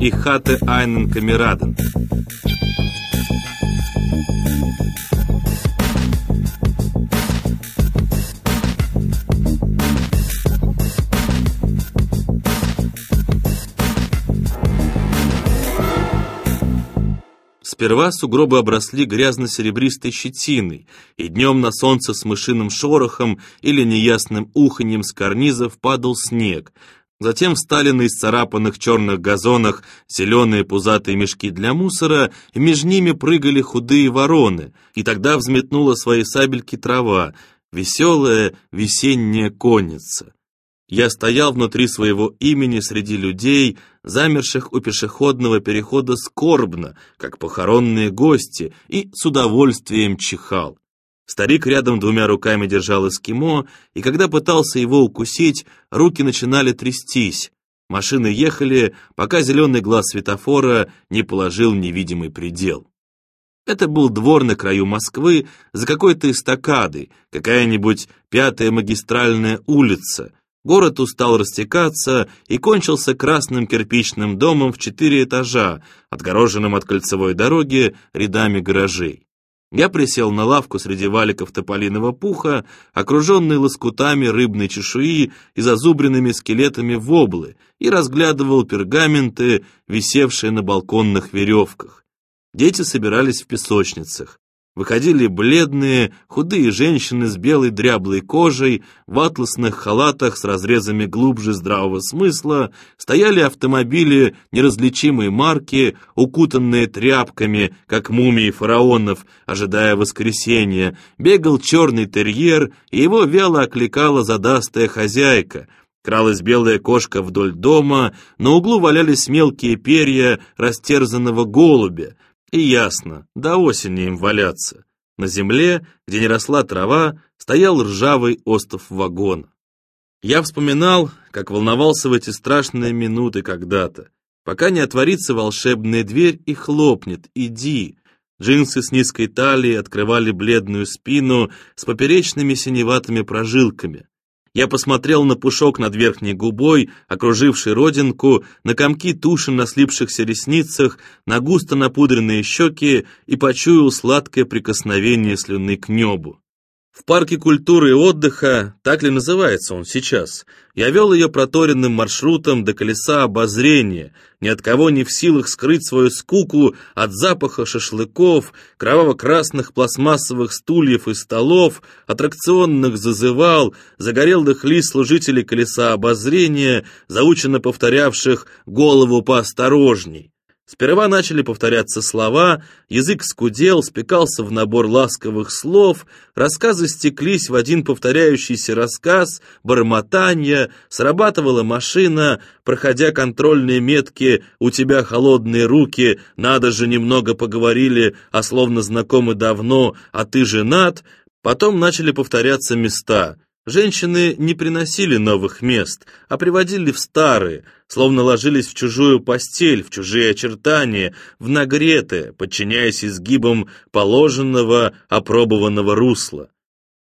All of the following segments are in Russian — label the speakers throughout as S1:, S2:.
S1: и Хате Айнен Камераден. Сперва сугробы обросли грязно-серебристой щетиной, и днем на солнце с мышиным шорохом или неясным уханьем с карнизов падал снег. Затем встали на исцарапанных черных газонах зеленые пузатые мешки для мусора, и между ними прыгали худые вороны, и тогда взметнула свои сабельки трава, веселая весенняя конница. Я стоял внутри своего имени среди людей, замерших у пешеходного перехода скорбно, как похоронные гости, и с удовольствием чихал. Старик рядом двумя руками держал эскимо, и когда пытался его укусить, руки начинали трястись. Машины ехали, пока зеленый глаз светофора не положил невидимый предел. Это был двор на краю Москвы за какой-то эстакадой, какая-нибудь пятая магистральная улица — Город устал растекаться и кончился красным кирпичным домом в четыре этажа, отгороженным от кольцевой дороги рядами гаражей. Я присел на лавку среди валиков тополиного пуха, окруженный лоскутами рыбной чешуи и зазубренными скелетами воблы, и разглядывал пергаменты, висевшие на балконных веревках. Дети собирались в песочницах. Выходили бледные, худые женщины с белой дряблой кожей, в атласных халатах с разрезами глубже здравого смысла, стояли автомобили неразличимой марки, укутанные тряпками, как мумии фараонов, ожидая воскресения, бегал черный терьер, и его вяло окликала задастая хозяйка — Кралась белая кошка вдоль дома, на углу валялись мелкие перья растерзанного голубя, и ясно, до осени им валяться. На земле, где не росла трава, стоял ржавый остов вагона. Я вспоминал, как волновался в эти страшные минуты когда-то, пока не отворится волшебная дверь и хлопнет «Иди!». Джинсы с низкой талией открывали бледную спину с поперечными синеватыми прожилками. Я посмотрел на пушок над верхней губой, окруживший родинку, на комки туши на слипшихся ресницах, на густо напудренные щеки и почуял сладкое прикосновение слюны к небу. В парке культуры и отдыха, так ли называется он сейчас, я вел ее проторенным маршрутом до колеса обозрения, ни от кого не в силах скрыть свою скуку от запаха шашлыков, кроваво-красных пластмассовых стульев и столов, аттракционных зазывал, загорелых лист служителей колеса обозрения, заученно повторявших «голову поосторожней». Сперва начали повторяться слова, язык скудел, спекался в набор ласковых слов, рассказы стеклись в один повторяющийся рассказ, бормотание, срабатывала машина, проходя контрольные метки «У тебя холодные руки», «Надо же, немного поговорили, а словно знакомы давно, а ты женат», потом начали повторяться места — Женщины не приносили новых мест, а приводили в старые, словно ложились в чужую постель, в чужие очертания, в нагретые, подчиняясь изгибам положенного, опробованного русла.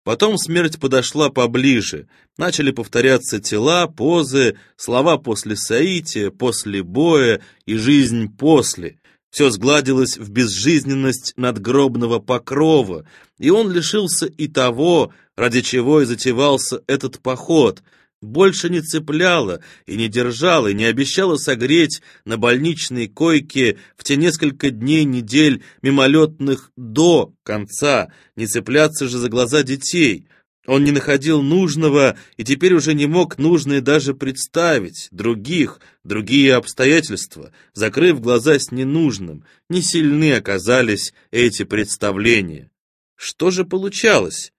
S1: Потом смерть подошла поближе, начали повторяться тела, позы, слова после соития, после боя и жизнь после. Все сгладилось в безжизненность надгробного покрова, и он лишился и того, ради чего и затевался этот поход, больше не цепляло и не держало, и не обещало согреть на больничной койке в те несколько дней, недель мимолетных до конца, не цепляться же за глаза детей. Он не находил нужного и теперь уже не мог нужное даже представить, других, другие обстоятельства, закрыв глаза с ненужным, не сильны оказались эти представления. Что же получалось?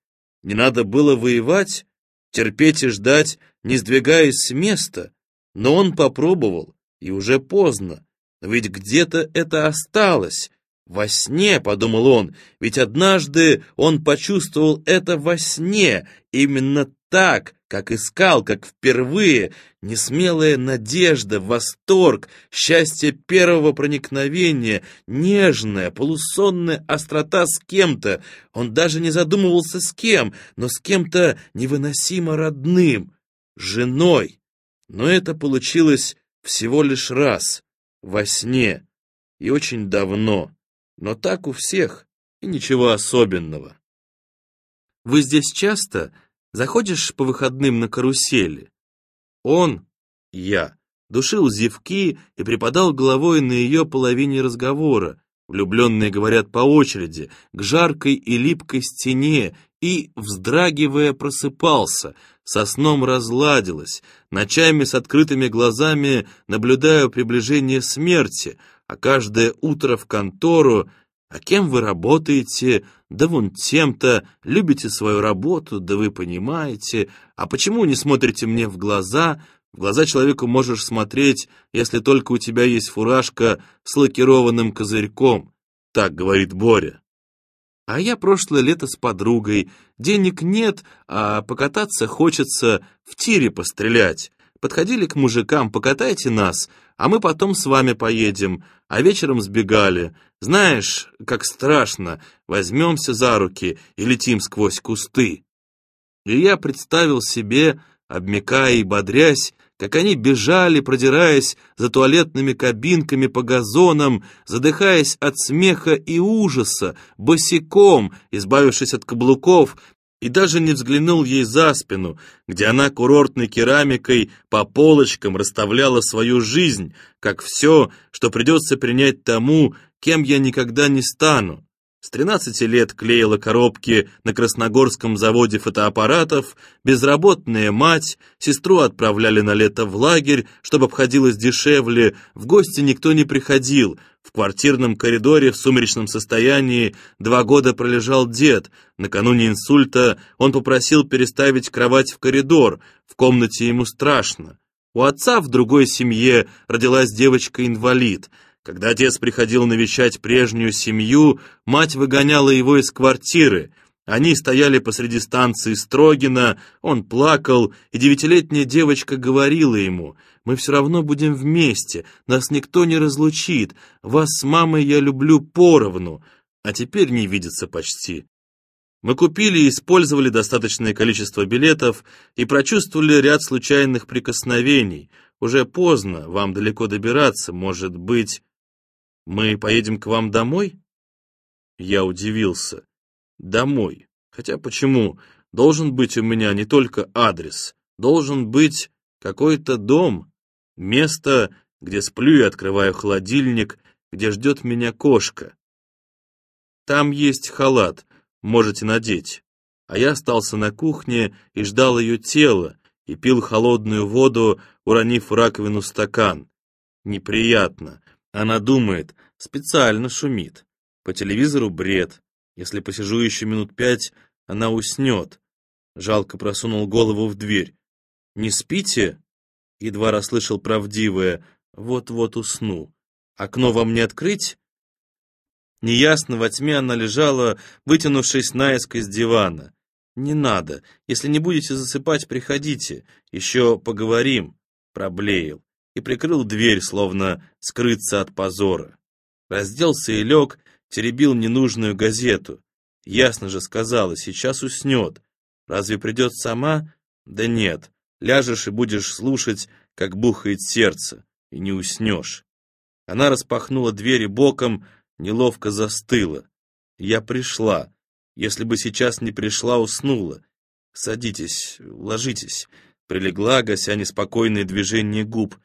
S1: Не надо было воевать, терпеть и ждать, не сдвигаясь с места. Но он попробовал, и уже поздно. Ведь где-то это осталось. Во сне, подумал он, ведь однажды он почувствовал это во сне, именно так, как искал, как впервые, несмелая надежда, восторг, счастье первого проникновения, нежная, полусонная острота с кем-то. Он даже не задумывался с кем, но с кем-то невыносимо родным, женой. Но это получилось всего лишь раз. во сне и очень давно, но так у всех, и ничего особенного. Вы здесь часто заходишь по выходным на карусели? Он, я, душил зевки и припадал головой на ее половине разговора. Влюбленные говорят по очереди, к жаркой и липкой стене, и, вздрагивая, просыпался, со сном разладилась, ночами с открытыми глазами наблюдаю приближение смерти, а каждое утро в контору «А кем вы работаете? Да вон тем-то, любите свою работу, да вы понимаете. А почему не смотрите мне в глаза? В глаза человеку можешь смотреть, если только у тебя есть фуражка с лакированным козырьком», так говорит Боря. А я прошлое лето с подругой. Денег нет, а покататься хочется, в тире пострелять. Подходили к мужикам, покатайте нас, а мы потом с вами поедем, а вечером сбегали. Знаешь, как страшно, возьмемся за руки и летим сквозь кусты. И я представил себе, обмякая и бодрясь, как они бежали, продираясь за туалетными кабинками по газонам, задыхаясь от смеха и ужаса, босиком, избавившись от каблуков, и даже не взглянул ей за спину, где она курортной керамикой по полочкам расставляла свою жизнь, как все, что придется принять тому, кем я никогда не стану. С 13 лет клеила коробки на Красногорском заводе фотоаппаратов, безработная мать, сестру отправляли на лето в лагерь, чтобы обходилось дешевле, в гости никто не приходил, в квартирном коридоре в сумеречном состоянии два года пролежал дед. Накануне инсульта он попросил переставить кровать в коридор, в комнате ему страшно. У отца в другой семье родилась девочка-инвалид. Когда отец приходил навещать прежнюю семью, мать выгоняла его из квартиры. Они стояли посреди станции Строгина, он плакал, и девятилетняя девочка говорила ему — мы все равно будем вместе, нас никто не разлучит, вас с мамой я люблю поровну, а теперь не видится почти. Мы купили и использовали достаточное количество билетов и прочувствовали ряд случайных прикосновений. Уже поздно, вам далеко добираться, может быть... Мы поедем к вам домой? Я удивился. Домой. Хотя почему? Должен быть у меня не только адрес, должен быть какой-то дом. Место, где сплю и открываю холодильник, где ждет меня кошка. Там есть халат, можете надеть. А я остался на кухне и ждал ее тела, и пил холодную воду, уронив в раковину стакан. Неприятно. Она думает, специально шумит. По телевизору бред. Если посижу еще минут пять, она уснет. Жалко просунул голову в дверь. «Не спите?» едва расслышал правдивое «вот-вот усну». «Окно вам не открыть?» Неясно, во тьме она лежала, вытянувшись наискось дивана. «Не надо. Если не будете засыпать, приходите. Еще поговорим», — проблеял. И прикрыл дверь, словно скрыться от позора. Разделся и лег, теребил ненужную газету. Ясно же сказала, сейчас уснет. Разве придет сама? Да нет. Ляжешь и будешь слушать, как бухает сердце, и не уснешь. Она распахнула двери боком, неловко застыла. Я пришла. Если бы сейчас не пришла, уснула. Садитесь, ложитесь. Прилегла, гася неспокойные движения губ.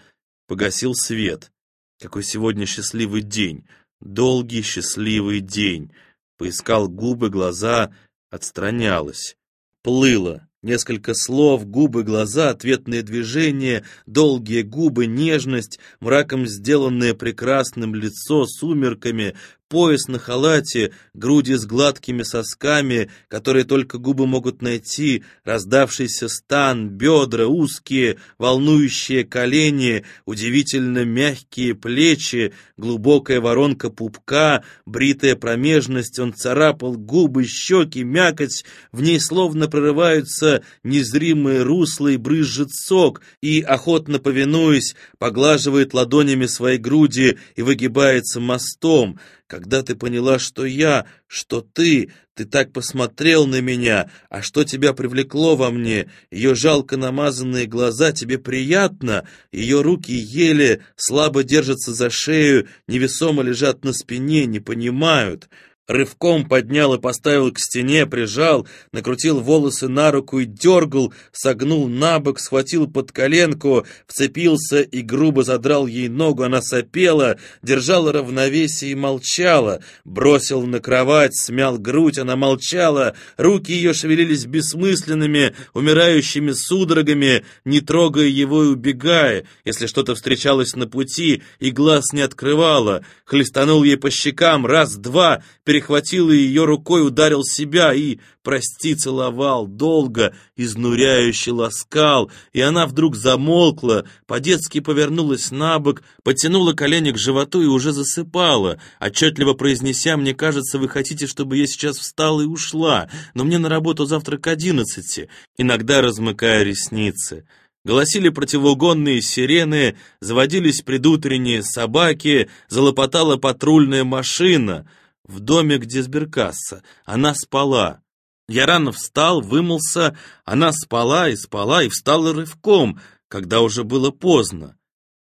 S1: Погасил свет. Какой сегодня счастливый день. Долгий счастливый день. Поискал губы, глаза, отстранялась. Плыла. Несколько слов, губы, глаза, ответные движения, долгие губы, нежность, мраком сделанное прекрасным лицо, сумерками, пояс на халате, груди с гладкими сосками, которые только губы могут найти, раздавшийся стан, бедра узкие, волнующие колени, удивительно мягкие плечи, глубокая воронка пупка, бритая промежность, он царапал губы, щеки, мякоть, в ней словно прорываются незримые русла и брызжет сок, и, охотно повинуясь, поглаживает ладонями свои груди и выгибается мостом, когда ты поняла, что я, что ты, ты так посмотрел на меня, а что тебя привлекло во мне, ее жалко намазанные глаза, тебе приятно, ее руки еле слабо держатся за шею, невесомо лежат на спине, не понимают». Рывком поднял и поставил к стене, прижал, накрутил волосы на руку и дергал, согнул на бок, схватил под коленку, вцепился и грубо задрал ей ногу. Она сопела, держала равновесие и молчала. Бросил на кровать, смял грудь, она молчала. Руки ее шевелились бессмысленными, умирающими судорогами, не трогая его и убегая. Если что-то встречалось на пути, и глаз не открывала. Хлестанул ей по щекам раз-два, перехватил ее рукой, ударил себя и, прости, целовал, долго, изнуряюще ласкал, и она вдруг замолкла, по-детски повернулась на бок, потянула колени к животу и уже засыпала, отчетливо произнеся, «Мне кажется, вы хотите, чтобы я сейчас встала и ушла, но мне на работу завтра к одиннадцати», иногда размыкая ресницы. Голосили противоугонные сирены, заводились предутренние собаки, залопотала патрульная машина — в доме, где сберкасса. Она спала. Я рано встал, вымылся, она спала и спала, и встала рывком, когда уже было поздно.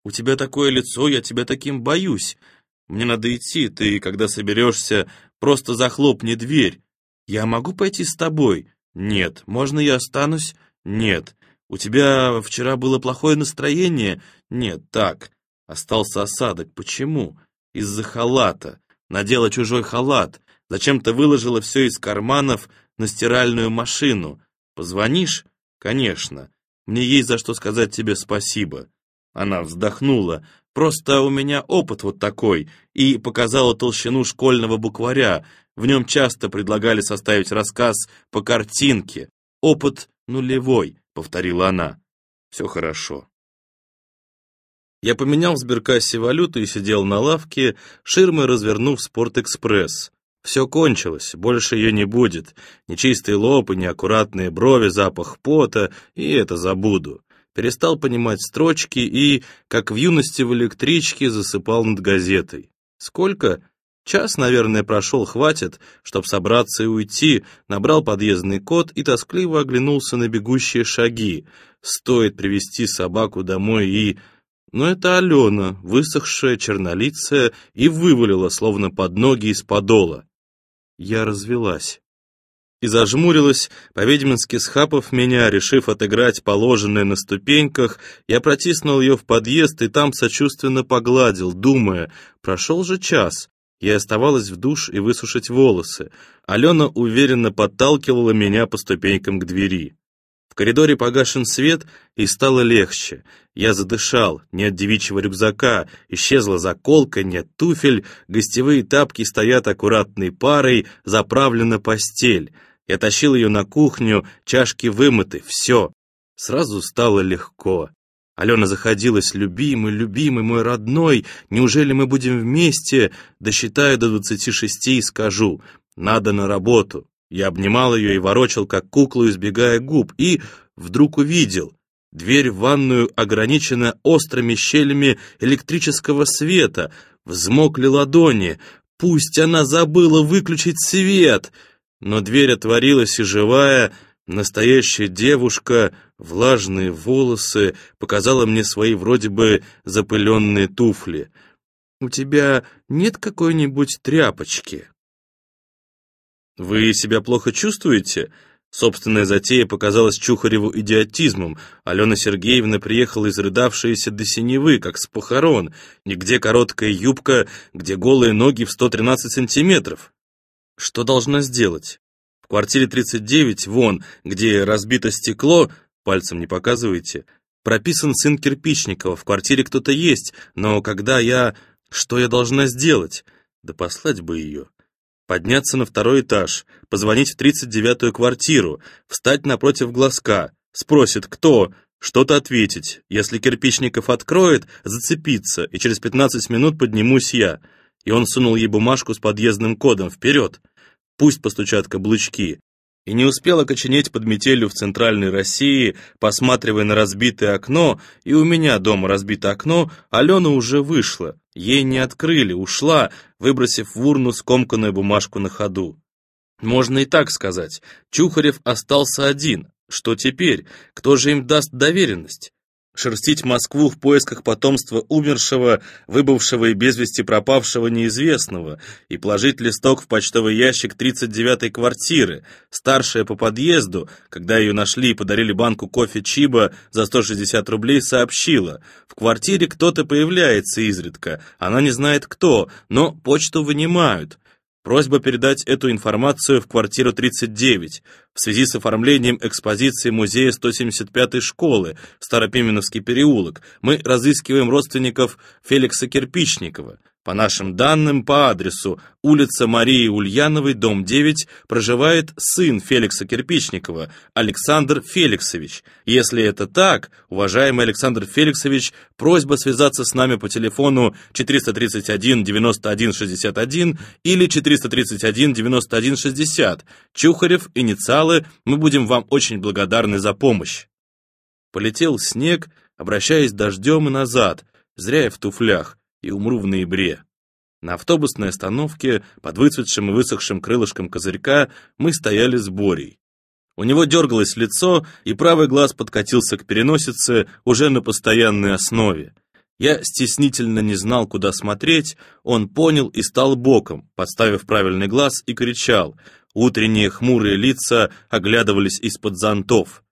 S1: У тебя такое лицо, я тебя таким боюсь. Мне надо идти, ты, когда соберешься, просто захлопни дверь. Я могу пойти с тобой? Нет. Можно я останусь? Нет. У тебя вчера было плохое настроение? Нет, так. Остался осадок. Почему? Из-за халата надела чужой халат, зачем-то выложила все из карманов на стиральную машину. Позвонишь? Конечно. Мне есть за что сказать тебе спасибо. Она вздохнула. Просто у меня опыт вот такой, и показала толщину школьного букваря. В нем часто предлагали составить рассказ по картинке. Опыт нулевой, повторила она. Все хорошо. Я поменял в сберкассе валюту и сидел на лавке, ширмой развернув «Спортэкспресс». Все кончилось, больше ее не будет. Нечистый лоб и неаккуратные брови, запах пота, и это забуду. Перестал понимать строчки и, как в юности в электричке, засыпал над газетой. Сколько? Час, наверное, прошел, хватит, чтоб собраться и уйти, набрал подъездный код и тоскливо оглянулся на бегущие шаги. Стоит привести собаку домой и но это Алена, высохшая, чернолицая, и вывалила, словно под ноги из подола. Я развелась. И зажмурилась, по-ведьмински схапав меня, решив отыграть положенное на ступеньках, я протиснул ее в подъезд и там сочувственно погладил, думая, прошел же час. Я оставалась в душ и высушить волосы. Алена уверенно подталкивала меня по ступенькам к двери. Коридоре погашен свет, и стало легче. Я задышал, нет девичьего рюкзака, исчезла заколка, нет туфель, гостевые тапки стоят аккуратной парой, заправлена постель. Я тащил ее на кухню, чашки вымыты, все. Сразу стало легко. Алена заходилась, любимый, любимый, мой родной, неужели мы будем вместе? Досчитаю до двадцати шести и скажу, надо на работу. Я обнимал ее и ворочал, как куклу, избегая губ, и вдруг увидел. Дверь в ванную ограничена острыми щелями электрического света. Взмокли ладони. Пусть она забыла выключить свет. Но дверь отворилась, и живая, настоящая девушка, влажные волосы, показала мне свои вроде бы запыленные туфли. «У тебя нет какой-нибудь тряпочки?» «Вы себя плохо чувствуете?» Собственная затея показалась Чухареву идиотизмом. Алена Сергеевна приехала изрыдавшаяся до синевы, как с похорон. Нигде короткая юбка, где голые ноги в 113 сантиметров. Что должна сделать? В квартире 39, вон, где разбито стекло, пальцем не показывайте, прописан сын Кирпичникова, в квартире кто-то есть, но когда я... Что я должна сделать? Да послать бы ее подняться на второй этаж, позвонить в 39-ю квартиру, встать напротив глазка, спросит «Кто?», что-то ответить. Если Кирпичников откроет, зацепиться, и через 15 минут поднимусь я. И он сунул ей бумажку с подъездным кодом вперед. Пусть постучат каблучки. И не успел окоченеть под метелью в центральной России, посматривая на разбитое окно, и у меня дома разбито окно, Алена уже вышла. Ей не открыли, ушла, выбросив в урну скомканную бумажку на ходу. Можно и так сказать. Чухарев остался один. Что теперь? Кто же им даст доверенность? Шерстить Москву в поисках потомства умершего, выбывшего и без вести пропавшего неизвестного, и положить листок в почтовый ящик 39-й квартиры. Старшая по подъезду, когда ее нашли и подарили банку кофе Чиба за 160 рублей, сообщила. В квартире кто-то появляется изредка, она не знает кто, но почту вынимают. Просьба передать эту информацию в квартиру 39 в связи с оформлением экспозиции музея 175-й школы, Старопименовский переулок. Мы разыскиваем родственников Феликса Кирпичникова. По нашим данным, по адресу улица Марии Ульяновой, дом 9, проживает сын Феликса Кирпичникова, Александр Феликсович. Если это так, уважаемый Александр Феликсович, просьба связаться с нами по телефону 431-91-61 или 431-91-60. Чухарев, инициалы, мы будем вам очень благодарны за помощь. Полетел снег, обращаясь дождем и назад, зря я в туфлях и умру в ноябре. На автобусной остановке, под выцветшим и высохшим крылышком козырька, мы стояли с Борей. У него дергалось лицо, и правый глаз подкатился к переносице уже на постоянной основе. Я стеснительно не знал, куда смотреть, он понял и стал боком, подставив правильный глаз, и кричал. Утренние хмурые лица оглядывались из-под зонтов.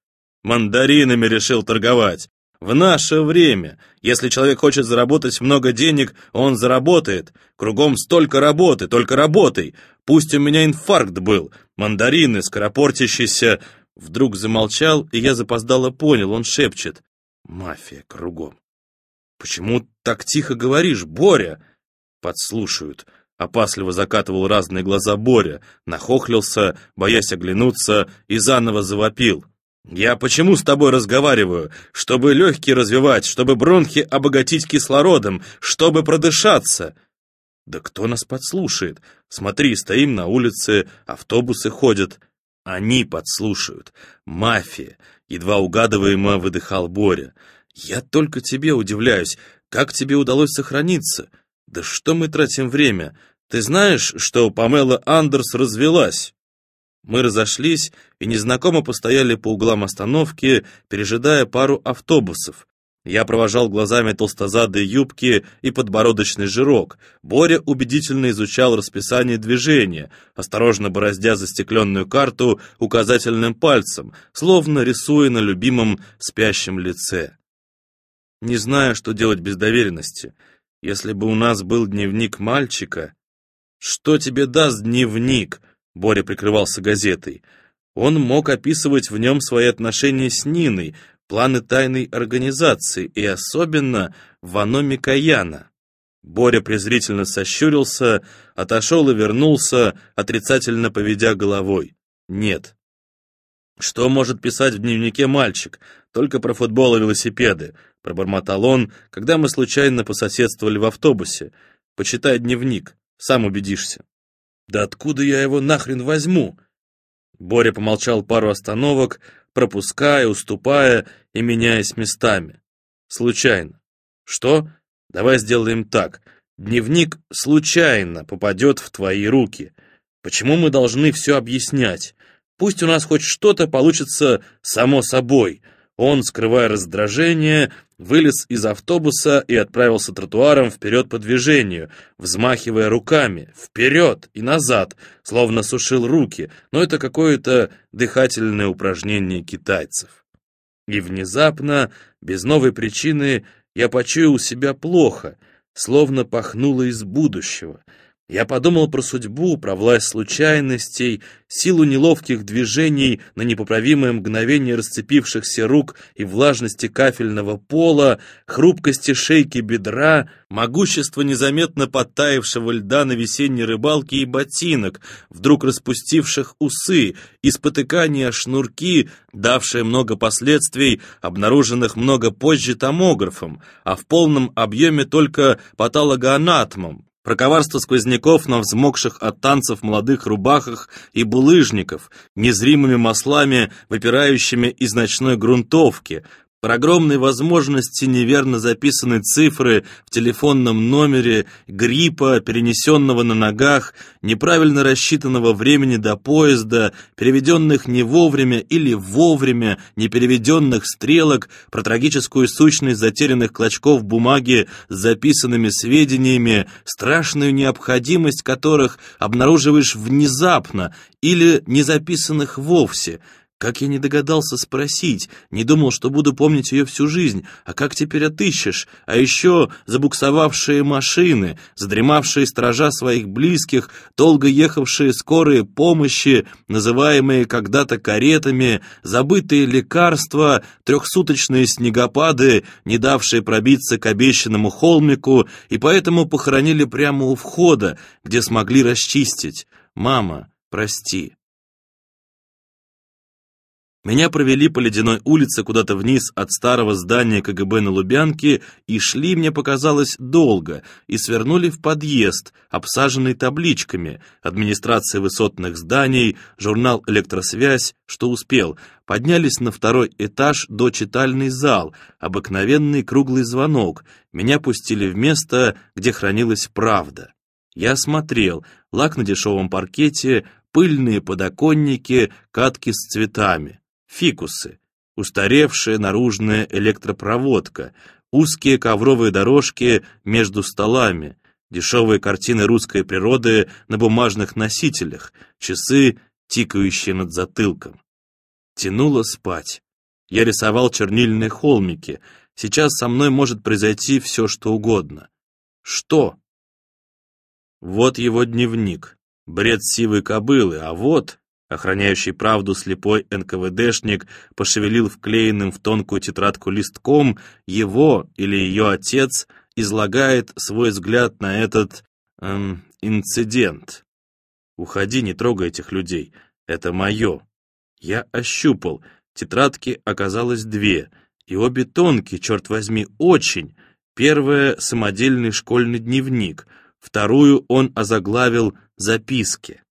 S1: «Мандаринами решил торговать! В наше время, если человек хочет заработать много денег, он заработает. Кругом столько работы, только работай. Пусть у меня инфаркт был. Мандарины, скоропортящиеся... Вдруг замолчал, и я запоздало понял, он шепчет. Мафия кругом. «Почему так тихо говоришь, Боря?» Подслушают. Опасливо закатывал разные глаза Боря, нахохлился, боясь оглянуться, и заново завопил. «Я почему с тобой разговариваю? Чтобы легкие развивать, чтобы бронхи обогатить кислородом, чтобы продышаться!» «Да кто нас подслушает? Смотри, стоим на улице, автобусы ходят. Они подслушают. Мафия!» Едва угадываемо выдыхал Боря. «Я только тебе удивляюсь, как тебе удалось сохраниться? Да что мы тратим время? Ты знаешь, что Памела Андерс развелась?» Мы разошлись и незнакомо постояли по углам остановки, пережидая пару автобусов. Я провожал глазами толстозадые юбки и подбородочный жирок. Боря убедительно изучал расписание движения, осторожно бороздя застекленную карту указательным пальцем, словно рисуя на любимом спящем лице. Не знаю, что делать без доверенности. Если бы у нас был дневник мальчика... Что тебе даст дневник? Боря прикрывался газетой. Он мог описывать в нем свои отношения с Ниной, планы тайной организации и особенно Вано Микояна. Боря презрительно сощурился, отошел и вернулся, отрицательно поведя головой. Нет. Что может писать в дневнике мальчик? Только про футбол и велосипеды. Пробормотал он, когда мы случайно пососедствовали в автобусе. Почитай дневник, сам убедишься. Да откуда я его нахрен возьму? Боря помолчал пару остановок, пропуская, уступая и меняясь местами. Случайно. Что? Давай сделаем так. Дневник случайно попадет в твои руки. Почему мы должны все объяснять? Пусть у нас хоть что-то получится само собой. Он, скрывая раздражение, вылез из автобуса и отправился тротуаром вперед по движению, взмахивая руками, вперед и назад, словно сушил руки, но это какое-то дыхательное упражнение китайцев. И внезапно, без новой причины, я почуял себя плохо, словно пахнуло из будущего — я подумал про судьбу, про власть случайностей, силу неловких движений на непоправимое мгновение расцепившихся рук и влажности кафельного пола, хрупкости шейки бедра, могущество незаметно подтаявшего льда на весенней рыбалке и ботинок, вдруг распустивших усы, и спотыкание шнурки, давшие много последствий, обнаруженных много позже томографом, а в полном объеме только патологоанатомом, про коварство сквозняков на взмокших от танцев молодых рубахах и булыжников, незримыми маслами, выпирающими из ночной грунтовки, про огромные возможности неверно записанной цифры в телефонном номере, гриппа, перенесенного на ногах, неправильно рассчитанного времени до поезда, переведенных не вовремя или вовремя, не переведенных стрелок, про трагическую сущность затерянных клочков бумаги с записанными сведениями, страшную необходимость которых обнаруживаешь внезапно или не записанных вовсе – как я не догадался спросить, не думал, что буду помнить ее всю жизнь, а как теперь отыщешь? А еще забуксовавшие машины, задремавшие стража своих близких, долго ехавшие скорые помощи, называемые когда-то каретами, забытые лекарства, трехсуточные снегопады, не давшие пробиться к обещанному холмику, и поэтому похоронили прямо у входа, где смогли расчистить. «Мама, прости». Меня провели по ледяной улице куда-то вниз от старого здания КГБ на Лубянке, и шли, мне показалось, долго, и свернули в подъезд, обсаженный табличками, администрация высотных зданий, журнал «Электросвязь», что успел, поднялись на второй этаж до читальный зал, обыкновенный круглый звонок, меня пустили в место, где хранилась правда. Я смотрел, лак на дешевом паркете, пыльные подоконники, катки с цветами фикусы, устаревшая наружная электропроводка, узкие ковровые дорожки между столами, дешевые картины русской природы на бумажных носителях, часы, тикающие над затылком. Тянуло спать. Я рисовал чернильные холмики. Сейчас со мной может произойти все, что угодно. Что? Вот его дневник. Бред сивой кобылы, а вот Охраняющий правду слепой НКВДшник пошевелил вклеенным в тонкую тетрадку листком, его или ее отец излагает свой взгляд на этот эм, инцидент. «Уходи, не трогай этих людей, это мое». Я ощупал, тетрадки оказалось две, и обе тонкие, черт возьми, очень. Первая — самодельный школьный дневник, вторую он озаглавил «Записки».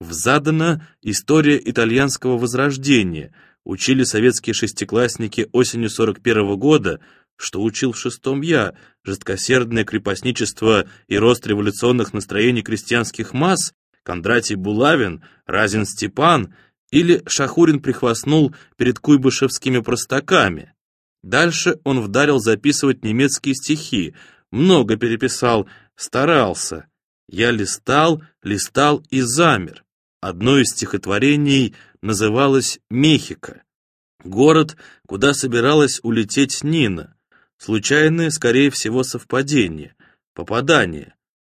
S1: Взадана история итальянского возрождения, учили советские шестиклассники осенью 41 -го года, что учил в шестом я, жесткосердное крепостничество и рост революционных настроений крестьянских масс, Кондратий Булавин, Разин Степан или Шахурин прихвастнул перед куйбышевскими простаками. Дальше он вдарил записывать немецкие стихи, много переписал, старался. Я листал, листал и замер. Одно из стихотворений называлось «Мехико», город, куда собиралась улететь Нина. Случайное, скорее всего, совпадение, попадание.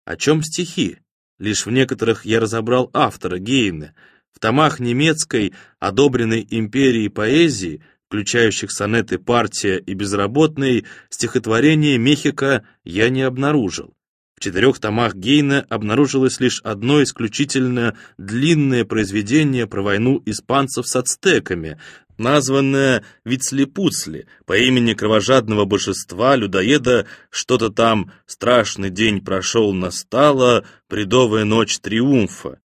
S1: О чем стихи? Лишь в некоторых я разобрал автора Гейна. В томах немецкой, одобренной империей поэзии, включающих сонеты «Партия» и «Безработный», стихотворение Мехико я не обнаружил. В четырех томах Гейна обнаружилось лишь одно исключительно длинное произведение про войну испанцев с ацтеками, названное Вицлепуцли по имени кровожадного божества, людоеда, что-то там «Страшный день прошел, настала, бредовая ночь триумфа».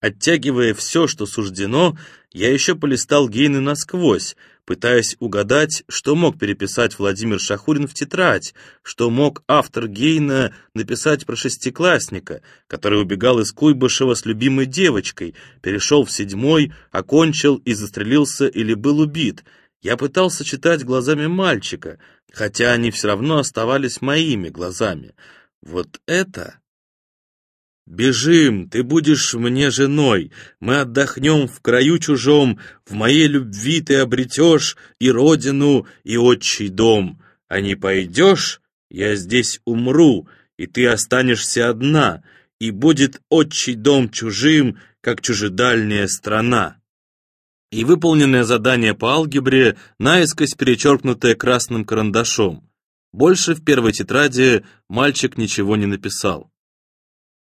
S1: Оттягивая все, что суждено, я еще полистал Гейны насквозь, пытаясь угадать, что мог переписать Владимир Шахурин в тетрадь, что мог автор Гейна написать про шестиклассника, который убегал из Куйбышева с любимой девочкой, перешел в седьмой, окончил и застрелился или был убит. Я пытался читать глазами мальчика, хотя они все равно оставались моими глазами. Вот это... «Бежим, ты будешь мне женой, мы отдохнем в краю чужом, в моей любви ты обретешь и родину, и отчий дом, а не пойдешь, я здесь умру, и ты останешься одна, и будет отчий дом чужим, как чужедальняя страна». И выполненное задание по алгебре, наискось перечеркнутое красным карандашом. Больше в первой тетради мальчик ничего не написал.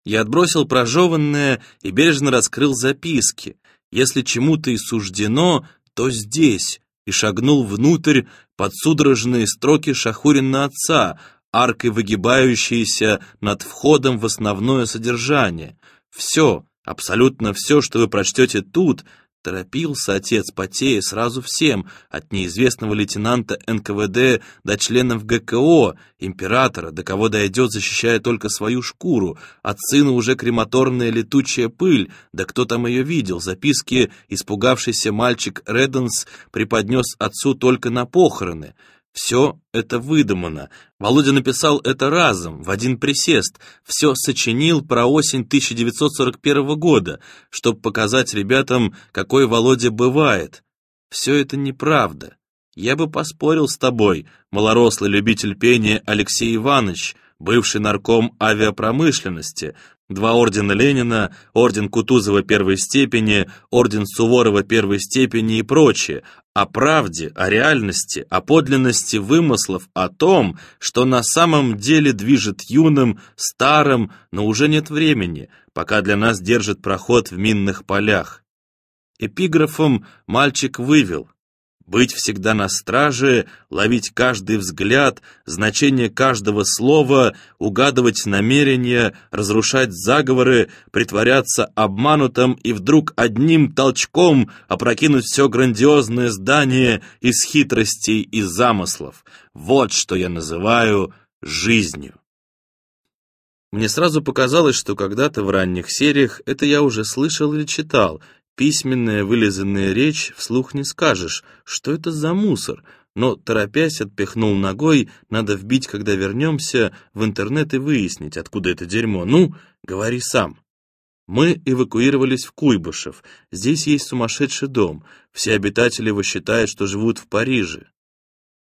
S1: Я отбросил прожеванное и бережно раскрыл записки. Если чему-то и суждено, то здесь, и шагнул внутрь под судорожные строки Шахурина отца, аркой выгибающейся над входом в основное содержание. Все, абсолютно все, что вы прочтете тут, Торопился отец, потея сразу всем, от неизвестного лейтенанта НКВД до членов ГКО, императора, до кого дойдет, защищая только свою шкуру, от сына уже крематорная летучая пыль, да кто там ее видел, записки испугавшийся мальчик Редденс преподнес отцу только на похороны. Все это выдумано. Володя написал это разом, в один присест. Все сочинил про осень 1941 года, чтобы показать ребятам, какой Володя бывает. Все это неправда. Я бы поспорил с тобой, малорослый любитель пения Алексей Иванович, бывший нарком авиапромышленности, Два ордена Ленина, орден Кутузова первой степени, орден Суворова первой степени и прочее, о правде, о реальности, о подлинности вымыслов, о том, что на самом деле движет юным, старым, но уже нет времени, пока для нас держит проход в минных полях. Эпиграфом мальчик вывел быть всегда на страже, ловить каждый взгляд, значение каждого слова, угадывать намерения, разрушать заговоры, притворяться обманутым и вдруг одним толчком опрокинуть все грандиозное здание из хитростей и замыслов. Вот что я называю жизнью. Мне сразу показалось, что когда-то в ранних сериях это я уже слышал или читал, Письменная вылизанная речь вслух не скажешь, что это за мусор, но, торопясь, отпихнул ногой, надо вбить, когда вернемся, в интернет и выяснить, откуда это дерьмо. Ну, говори сам. Мы эвакуировались в Куйбышев. Здесь есть сумасшедший дом. Все обитатели его считают, что живут в Париже.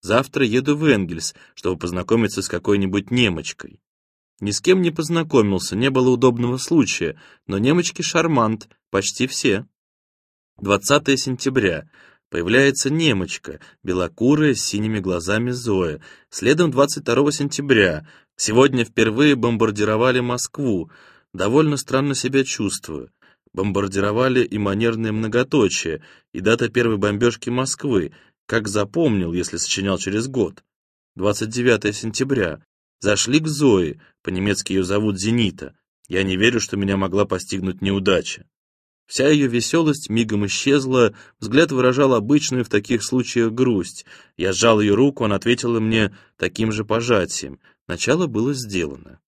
S1: Завтра еду в Энгельс, чтобы познакомиться с какой-нибудь немочкой. Ни с кем не познакомился, не было удобного случая, но немочки шармант, почти все. 20 сентября. Появляется немочка, белокурая, с синими глазами Зоя. Следом 22 сентября. Сегодня впервые бомбардировали Москву. Довольно странно себя чувствую. Бомбардировали и манерные многоточие, и дата первой бомбежки Москвы, как запомнил, если сочинял через год. 29 сентября. Зашли к Зое, по-немецки ее зовут Зенита. Я не верю, что меня могла постигнуть неудача. Вся ее веселость мигом исчезла, взгляд выражал обычную в таких случаях грусть. Я сжал ее руку, она ответила мне таким же пожатием. Начало было сделано.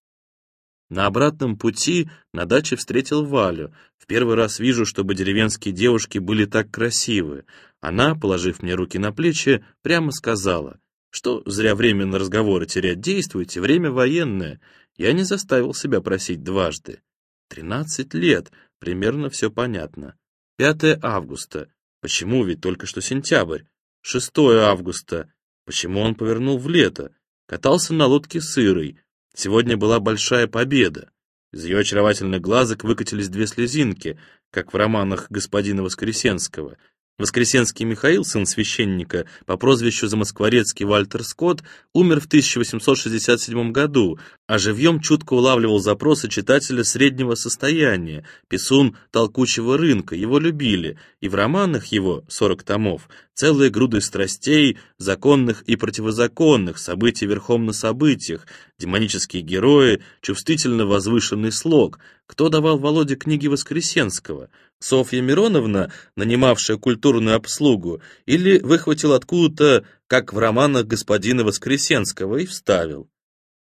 S1: На обратном пути на даче встретил Валю. В первый раз вижу, чтобы деревенские девушки были так красивы. Она, положив мне руки на плечи, прямо сказала, что зря время на разговоры терять, действуйте, время военное. Я не заставил себя просить дважды. Тринадцать лет, Примерно все понятно. 5 августа. Почему ведь только что сентябрь? 6 августа. Почему он повернул в лето? Катался на лодке сырой. Сегодня была большая победа. Из ее очаровательных глазок выкатились две слезинки, как в романах господина Воскресенского — Воскресенский Михаил, сын священника, по прозвищу Замоскворецкий Вальтер Скотт, умер в 1867 году, а живьем чутко улавливал запросы читателя среднего состояния, писун толкучего рынка, его любили, и в романах его, 40 томов, целые груды страстей, законных и противозаконных, событий верхом на событиях, демонические герои, чувствительно возвышенный слог. Кто давал Володе книги Воскресенского? Софья Мироновна, нанимавшая культурную обслугу, или выхватил откуда-то, как в романах господина Воскресенского, и вставил.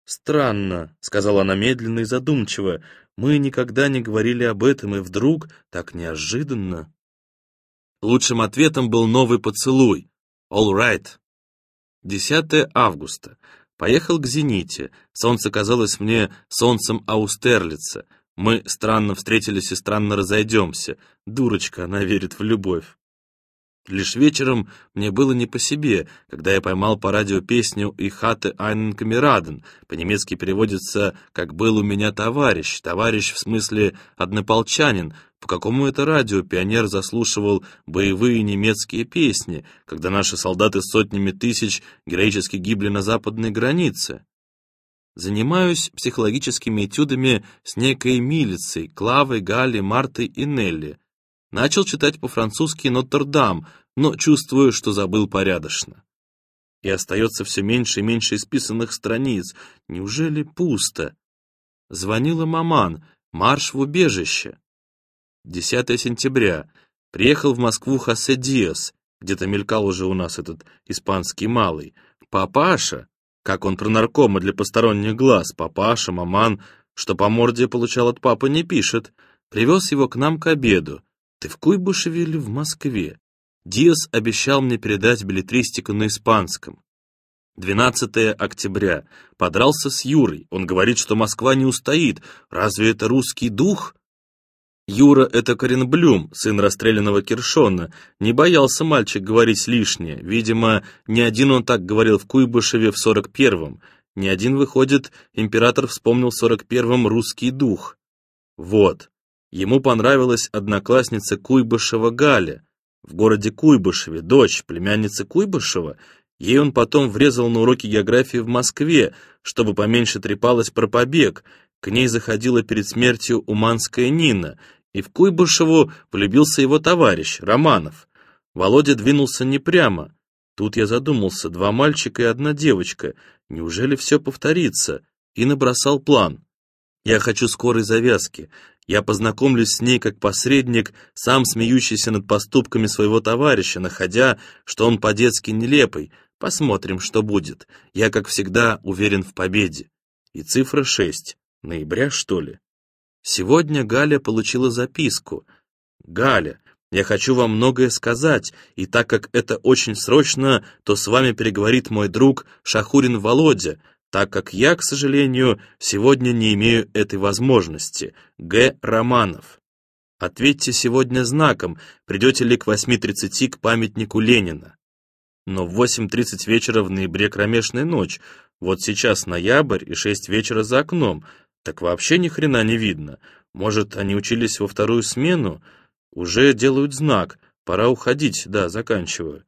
S1: «Странно», — сказала она медленно и задумчиво, — «мы никогда не говорили об этом, и вдруг, так неожиданно...» Лучшим ответом был новый поцелуй. «All right». 10 августа. Поехал к «Зените». Солнце казалось мне солнцем Аустерлица. Мы странно встретились и странно разойдемся. Дурочка, она верит в любовь. Лишь вечером мне было не по себе, когда я поймал по радио песню «И хаты Айнен Камераден». По-немецки переводится «Как был у меня товарищ». Товарищ в смысле однополчанин. По какому это радио пионер заслушивал боевые немецкие песни, когда наши солдаты сотнями тысяч героически гибли на западной границе? Занимаюсь психологическими этюдами с некой милицей, Клавой, Галли, Мартой и Нелли. Начал читать по-французски «Нотр-Дам», но чувствую, что забыл порядочно. и остается все меньше и меньше исписанных страниц. Неужели пусто? Звонила маман. Марш в убежище. 10 сентября. Приехал в Москву Хосе Диас. Где-то мелькал уже у нас этот испанский малый. Папаша, как он про наркома для посторонних глаз, папаша, маман, что по морде получал от папы, не пишет. Привез его к нам к обеду. Ты в Куйбышеве в Москве? Диас обещал мне передать билетристику на испанском. 12 октября. Подрался с Юрой. Он говорит, что Москва не устоит. Разве это русский дух? Юра — это Коренблюм, сын расстрелянного Киршона. Не боялся мальчик говорить лишнее. Видимо, не один он так говорил в Куйбышеве в 41-м. Не один, выходит, император вспомнил в 41-м русский дух. Вот. Ему понравилась одноклассница Куйбышева Галя. В городе Куйбышеве, дочь, племянница Куйбышева. Ей он потом врезал на уроки географии в Москве, чтобы поменьше трепалась про побег. К ней заходила перед смертью уманская Нина, и в Куйбышеву влюбился его товарищ, Романов. Володя двинулся не прямо. Тут я задумался, два мальчика и одна девочка. Неужели все повторится? И набросал план. Я хочу скорой завязки. Я познакомлюсь с ней как посредник, сам смеющийся над поступками своего товарища, находя, что он по-детски нелепый. Посмотрим, что будет. Я, как всегда, уверен в победе. И цифра шесть. Ноября, что ли? Сегодня Галя получила записку. «Галя, я хочу вам многое сказать, и так как это очень срочно, то с вами переговорит мой друг Шахурин Володя, так как я, к сожалению, сегодня не имею этой возможности. Г. Романов. Ответьте сегодня знаком, придете ли к 8.30 к памятнику Ленина. Но в 8.30 вечера в ноябре кромешная ночь. Вот сейчас ноябрь и 6 вечера за окном. Так вообще ни хрена не видно. Может, они учились во вторую смену? Уже делают знак. Пора уходить, да, заканчиваю.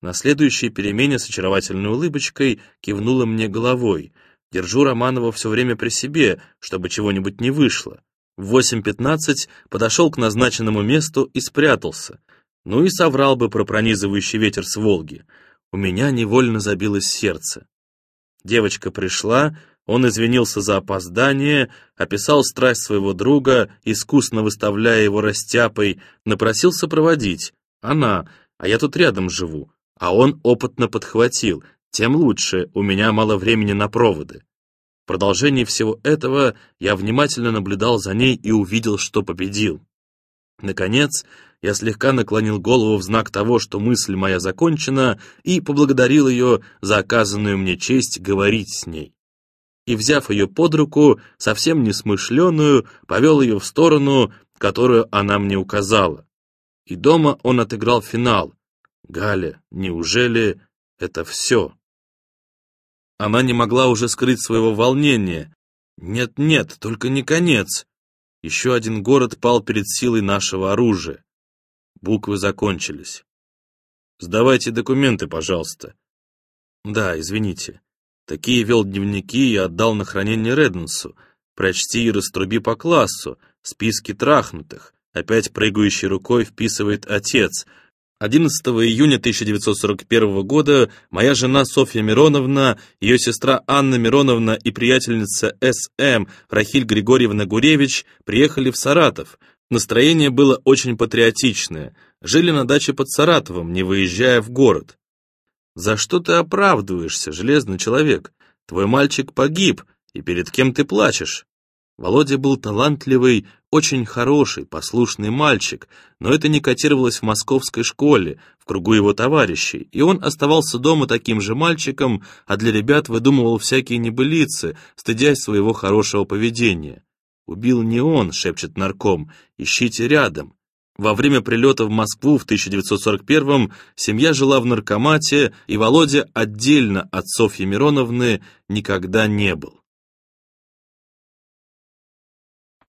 S1: На следующей перемене с очаровательной улыбочкой кивнула мне головой. Держу Романова все время при себе, чтобы чего-нибудь не вышло. В 8.15 подошел к назначенному месту и спрятался. Ну и соврал бы про пронизывающий ветер с Волги. У меня невольно забилось сердце. Девочка пришла, он извинился за опоздание, описал страсть своего друга, искусно выставляя его растяпой, напросился проводить. Она, а я тут рядом живу. А он опытно подхватил, тем лучше, у меня мало времени на проводы. В продолжении всего этого я внимательно наблюдал за ней и увидел, что победил. Наконец, я слегка наклонил голову в знак того, что мысль моя закончена, и поблагодарил ее за оказанную мне честь говорить с ней. И, взяв ее под руку, совсем несмышленую, повел ее в сторону, которую она мне указала. И дома он отыграл финал, Галя, неужели это все? Она не могла уже скрыть своего волнения. Нет-нет, только не конец. Еще один город пал перед силой нашего оружия. Буквы закончились. Сдавайте документы, пожалуйста. Да, извините. Такие вел дневники и отдал на хранение Реднсу. Прочти и раструби по классу. Списки трахнутых. Опять прыгающей рукой вписывает отец — 11 июня 1941 года моя жена Софья Мироновна, ее сестра Анна Мироновна и приятельница С.М. Рахиль Григорьевна Гуревич приехали в Саратов. Настроение было очень патриотичное. Жили на даче под Саратовом, не выезжая в город. «За что ты оправдываешься, железный человек? Твой мальчик погиб, и перед кем ты плачешь?» Володя был талантливый, очень хороший, послушный мальчик, но это не котировалось в московской школе, в кругу его товарищей, и он оставался дома таким же мальчиком, а для ребят выдумывал всякие небылицы, стыдясь своего хорошего поведения. «Убил не он», — шепчет нарком, — «ищите рядом». Во время прилета в Москву в 1941-м семья жила в наркомате, и Володя отдельно от Софьи Мироновны никогда не был.